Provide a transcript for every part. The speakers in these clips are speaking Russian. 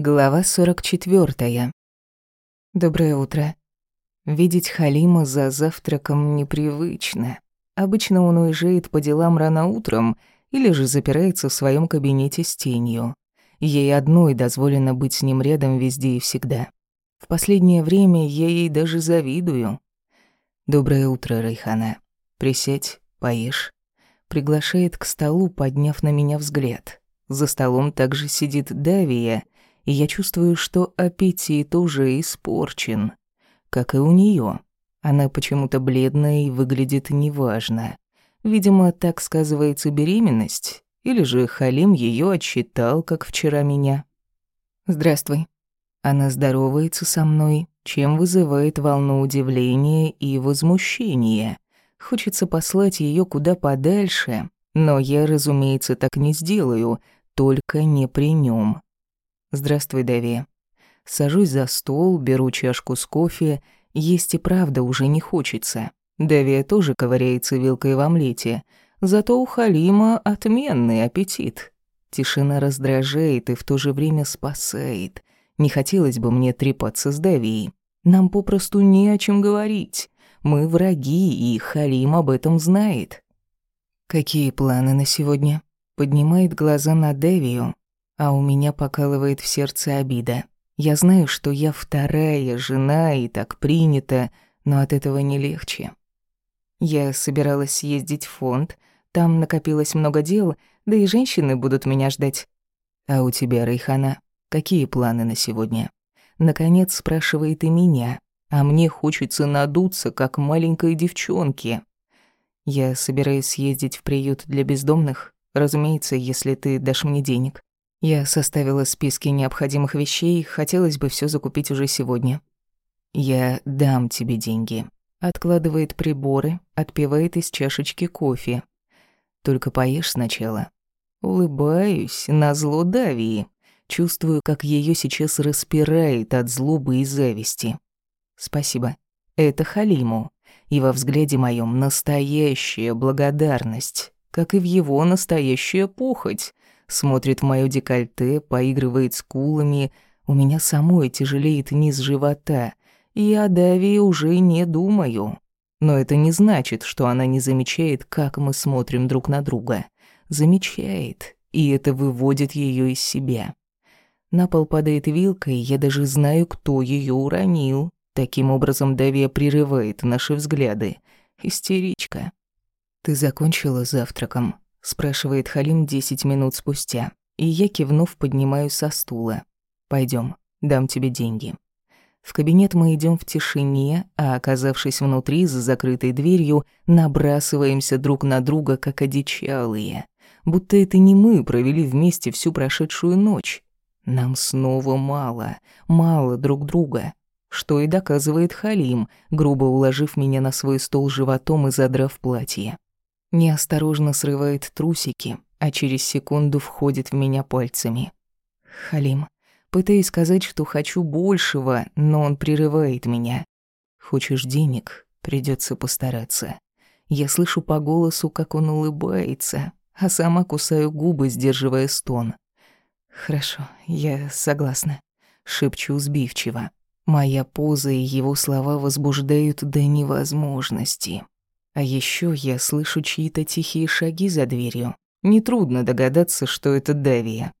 Глава 44. Доброе утро. Видеть Халима за завтраком непривычно. Обычно он уезжает по делам рано утром или же запирается в своем кабинете с тенью. Ей одной дозволено быть с ним рядом везде и всегда. В последнее время я ей даже завидую. «Доброе утро, Райхана. Присядь, поешь». Приглашает к столу, подняв на меня взгляд. За столом также сидит Давия — и я чувствую, что аппетит уже испорчен. Как и у нее. Она почему-то бледная и выглядит неважно. Видимо, так сказывается беременность, или же Халим ее отчитал, как вчера меня. «Здравствуй». Она здоровается со мной, чем вызывает волну удивления и возмущения. Хочется послать ее куда подальше, но я, разумеется, так не сделаю, только не при нем. «Здравствуй, Дави». Сажусь за стол, беру чашку с кофе. Есть и правда уже не хочется. Давия тоже ковыряется вилкой в омлете. Зато у Халима отменный аппетит. Тишина раздражает и в то же время спасает. Не хотелось бы мне трепаться с Давией. Нам попросту не о чем говорить. Мы враги, и Халим об этом знает. «Какие планы на сегодня?» Поднимает глаза на Дэвию, а у меня покалывает в сердце обида. Я знаю, что я вторая жена, и так принято, но от этого не легче. Я собиралась съездить в фонд, там накопилось много дел, да и женщины будут меня ждать. А у тебя, Райхана, какие планы на сегодня? Наконец спрашивает и меня, а мне хочется надуться, как маленькой девчонке. Я собираюсь съездить в приют для бездомных, разумеется, если ты дашь мне денег. Я составила списки необходимых вещей, хотелось бы все закупить уже сегодня. Я дам тебе деньги. Откладывает приборы, отпивает из чашечки кофе. Только поешь сначала. Улыбаюсь, на зло Давии. Чувствую, как ее сейчас распирает от злобы и зависти. Спасибо. Это Халиму. И во взгляде моем настоящая благодарность, как и в его настоящая похоть смотрит в моё декольте, поигрывает с кулами. У меня самой тяжелеет низ живота, и о Даве уже не думаю. Но это не значит, что она не замечает, как мы смотрим друг на друга. Замечает, и это выводит её из себя. На пол падает вилка, и я даже знаю, кто её уронил. Таким образом, Давия прерывает наши взгляды. Истеричка. «Ты закончила завтраком?» Спрашивает Халим десять минут спустя, и я, кивнув, поднимаюсь со стула. Пойдем, дам тебе деньги. В кабинет мы идем в тишине, а оказавшись внутри, за закрытой дверью, набрасываемся друг на друга, как одичалые. Будто это не мы провели вместе всю прошедшую ночь. Нам снова мало, мало друг друга. Что и доказывает Халим, грубо уложив меня на свой стол животом и задрав платье. Неосторожно срывает трусики, а через секунду входит в меня пальцами. Халим. Пытаюсь сказать, что хочу большего, но он прерывает меня. Хочешь денег? Придется постараться. Я слышу по голосу, как он улыбается, а сама кусаю губы, сдерживая стон. Хорошо, я согласна. Шепчу сбивчиво. Моя поза и его слова возбуждают до невозможности. А еще я слышу чьи-то тихие шаги за дверью. Нетрудно догадаться, что это Давия.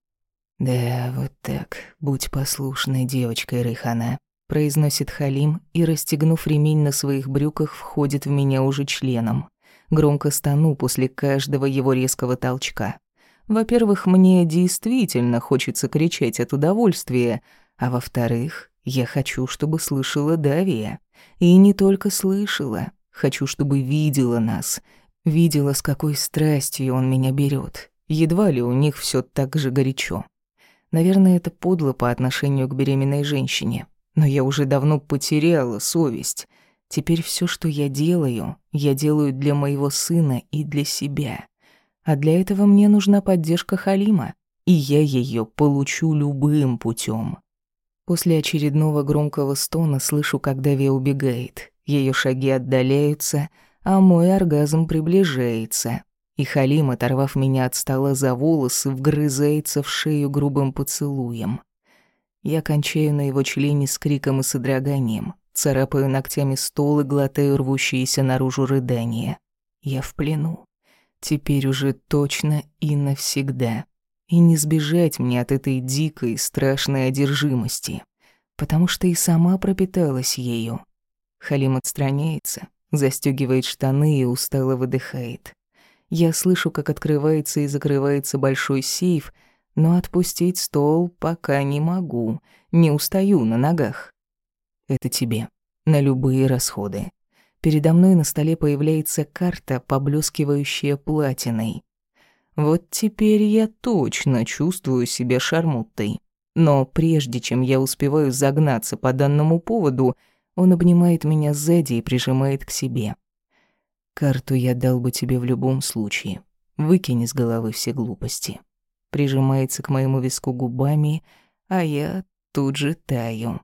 «Да, вот так. Будь послушной девочкой, Рейхана», — произносит Халим и, расстегнув ремень на своих брюках, входит в меня уже членом. Громко стану после каждого его резкого толчка. Во-первых, мне действительно хочется кричать от удовольствия, а во-вторых, я хочу, чтобы слышала Давия. И не только слышала, Хочу, чтобы видела нас, видела, с какой страстью он меня берет. Едва ли у них все так же горячо. Наверное, это подло по отношению к беременной женщине. Но я уже давно потеряла совесть. Теперь все, что я делаю, я делаю для моего сына и для себя. А для этого мне нужна поддержка Халима, и я ее получу любым путем. После очередного громкого стона слышу, как Дави убегает. Ее шаги отдаляются, а мой оргазм приближается. И Халим, оторвав меня от стола за волосы, вгрызается в шею грубым поцелуем. Я кончаю на его члене с криком и содроганием, царапаю ногтями стол и глотаю рвущиеся наружу рыдания. Я в плену. Теперь уже точно и навсегда. И не сбежать мне от этой дикой, страшной одержимости, потому что и сама пропиталась ею. Халим отстраняется, застёгивает штаны и устало выдыхает. Я слышу, как открывается и закрывается большой сейф, но отпустить стол пока не могу, не устаю на ногах. Это тебе, на любые расходы. Передо мной на столе появляется карта, поблескивающая платиной. Вот теперь я точно чувствую себя шармуттой. Но прежде чем я успеваю загнаться по данному поводу, он обнимает меня сзади и прижимает к себе. Карту я дал бы тебе в любом случае. Выкини с головы все глупости. Прижимается к моему виску губами, а я тут же таю.